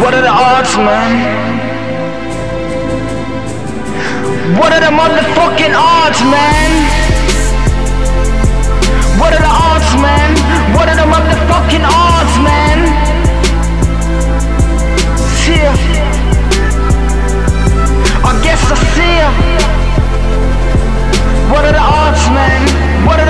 What are the odds, man? What are the motherfucking odds, man? What are the odds, man? What are the motherfucking odds, man? See ya. I guess I see ya. What are the odds, man? What are